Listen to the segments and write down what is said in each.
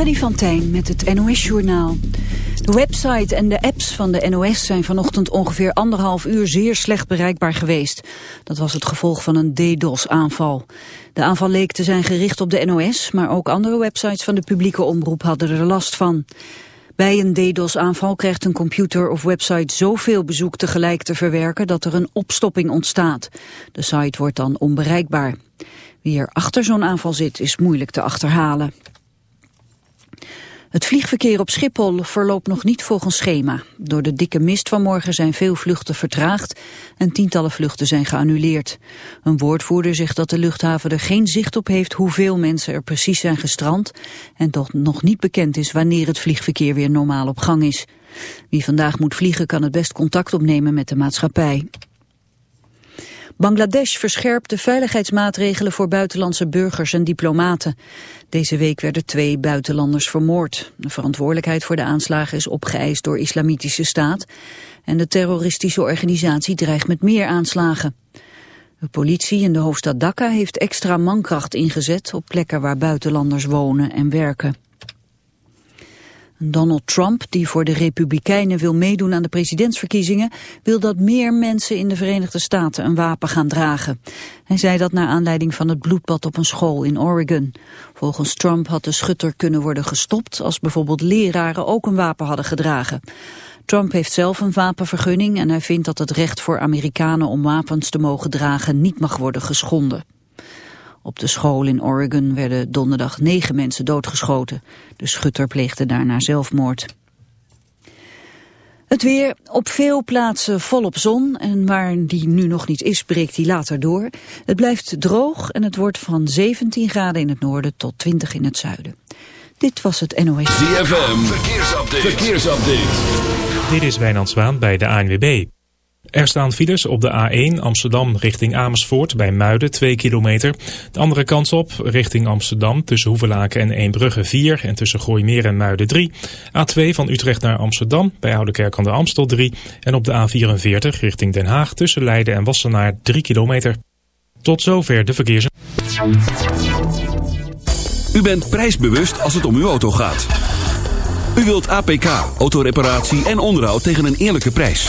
Freddy van Tijn met het NOS-journaal. De website en de apps van de NOS zijn vanochtend ongeveer anderhalf uur zeer slecht bereikbaar geweest. Dat was het gevolg van een DDoS-aanval. De aanval leek te zijn gericht op de NOS, maar ook andere websites van de publieke omroep hadden er last van. Bij een DDoS-aanval krijgt een computer of website zoveel bezoek tegelijk te verwerken dat er een opstopping ontstaat. De site wordt dan onbereikbaar. Wie er achter zo'n aanval zit is moeilijk te achterhalen. Het vliegverkeer op Schiphol verloopt nog niet volgens schema. Door de dikke mist van morgen zijn veel vluchten vertraagd en tientallen vluchten zijn geannuleerd. Een woordvoerder zegt dat de luchthaven er geen zicht op heeft hoeveel mensen er precies zijn gestrand en toch nog niet bekend is wanneer het vliegverkeer weer normaal op gang is. Wie vandaag moet vliegen kan het best contact opnemen met de maatschappij. Bangladesh verscherpt de veiligheidsmaatregelen voor buitenlandse burgers en diplomaten. Deze week werden twee buitenlanders vermoord. De verantwoordelijkheid voor de aanslagen is opgeëist door Islamitische Staat. En de terroristische organisatie dreigt met meer aanslagen. De politie in de hoofdstad Dhaka heeft extra mankracht ingezet op plekken waar buitenlanders wonen en werken. Donald Trump, die voor de Republikeinen wil meedoen aan de presidentsverkiezingen, wil dat meer mensen in de Verenigde Staten een wapen gaan dragen. Hij zei dat naar aanleiding van het bloedbad op een school in Oregon. Volgens Trump had de schutter kunnen worden gestopt als bijvoorbeeld leraren ook een wapen hadden gedragen. Trump heeft zelf een wapenvergunning en hij vindt dat het recht voor Amerikanen om wapens te mogen dragen niet mag worden geschonden. Op de school in Oregon werden donderdag negen mensen doodgeschoten. De schutter pleegde daarna zelfmoord. Het weer op veel plaatsen volop zon en waar die nu nog niet is breekt die later door. Het blijft droog en het wordt van 17 graden in het noorden tot 20 in het zuiden. Dit was het NOS. ZFM, verkeersupdate. verkeersupdate. Dit is Wijnand Zwaan bij de ANWB. Er staan files op de A1 Amsterdam richting Amersfoort bij Muiden 2 kilometer. De andere kant op richting Amsterdam tussen Hoevelaken en Eembrugge 4 en tussen Gooimeer en Muiden 3. A2 van Utrecht naar Amsterdam bij Oudekerk aan de Amstel 3. En op de A44 richting Den Haag tussen Leiden en Wassenaar 3 kilometer. Tot zover de verkeers. U bent prijsbewust als het om uw auto gaat. U wilt APK, autoreparatie en onderhoud tegen een eerlijke prijs.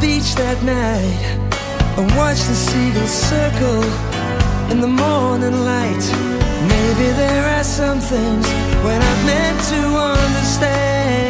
beach that night and watch the seagulls circle in the morning light. Maybe there are some things when I'm meant to understand.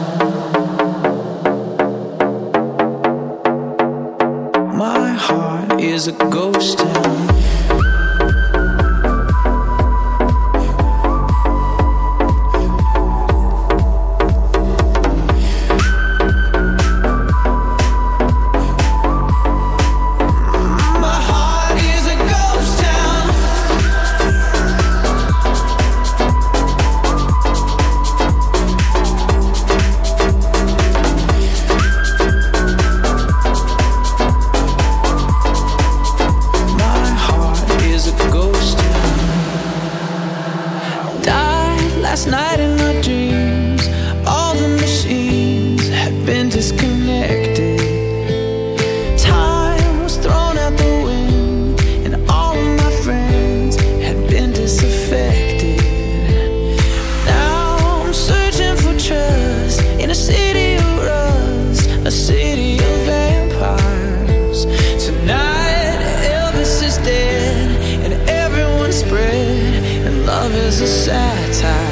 a satire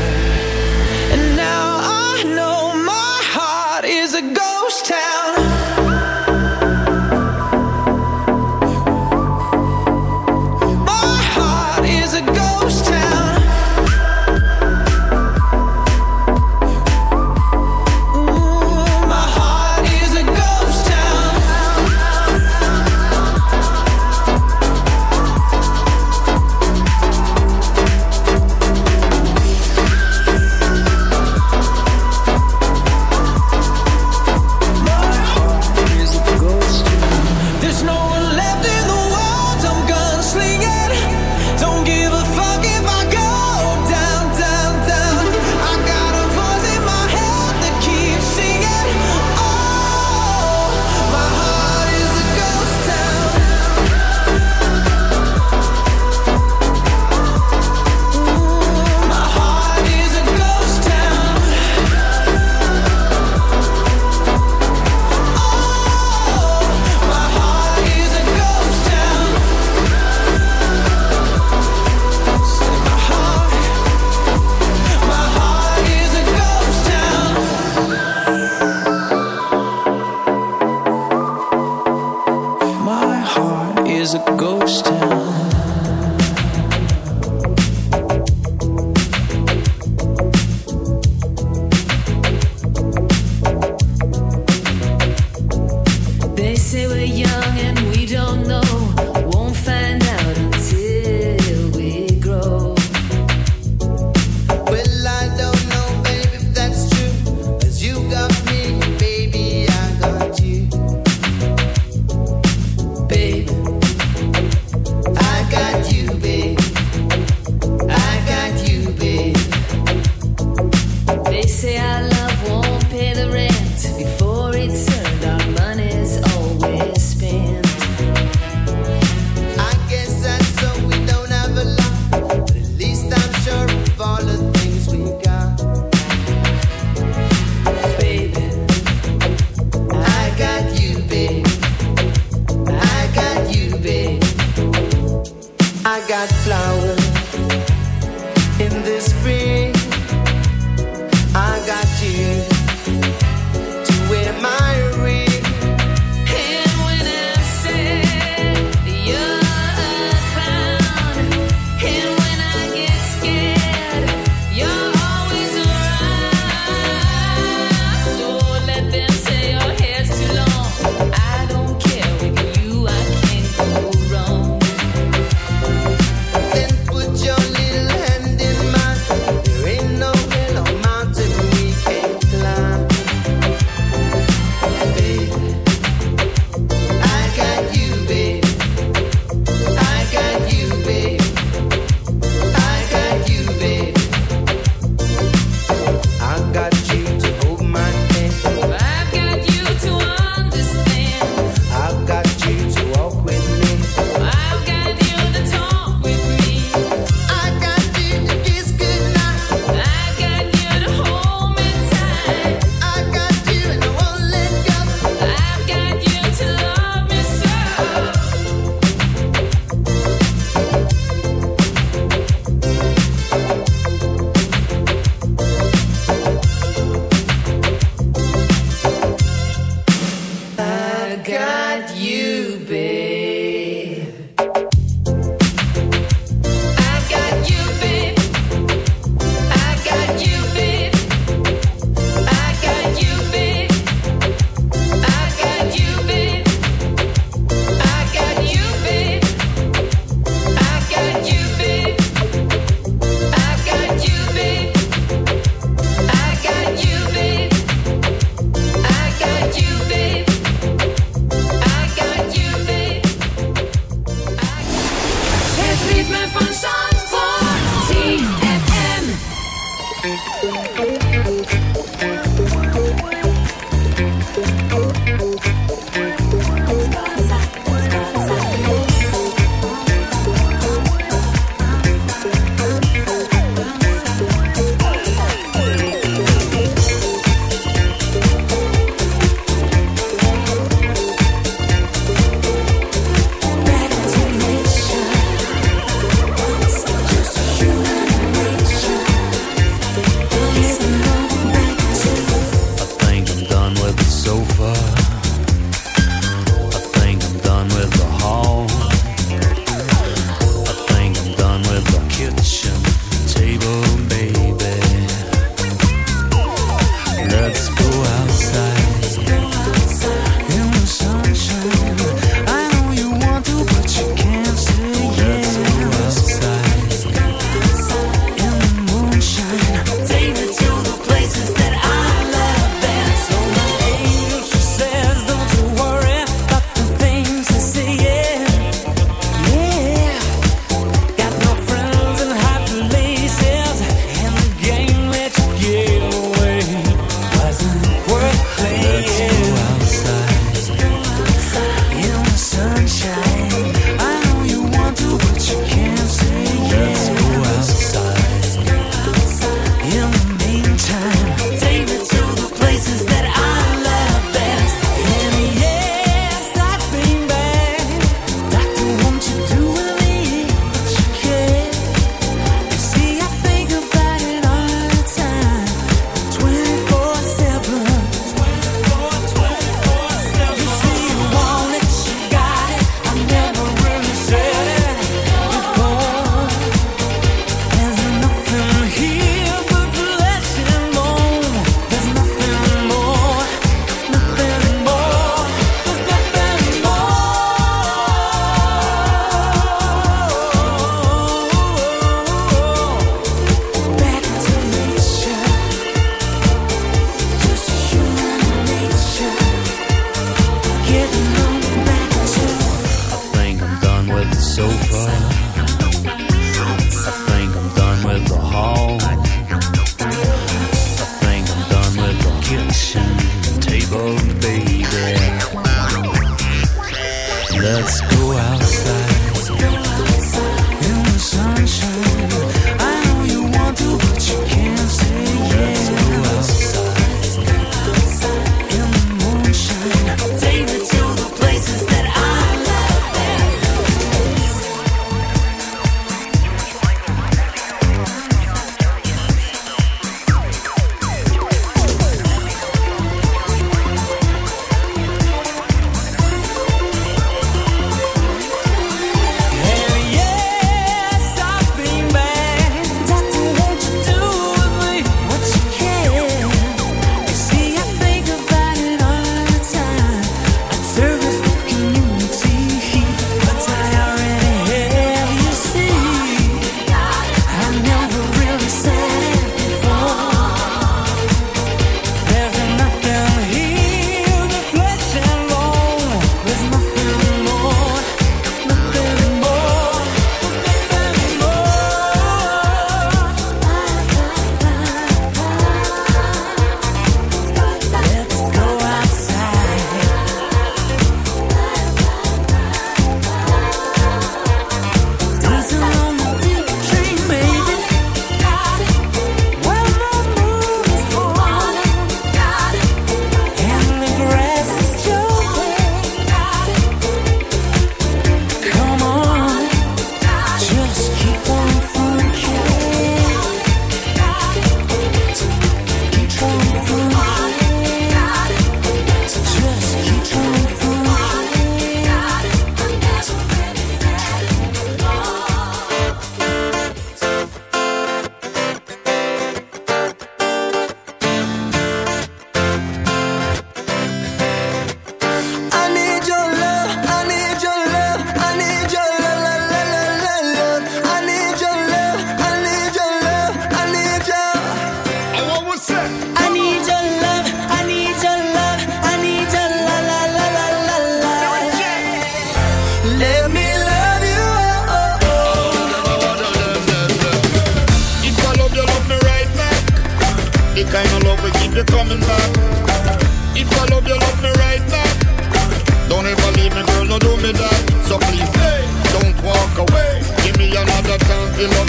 you love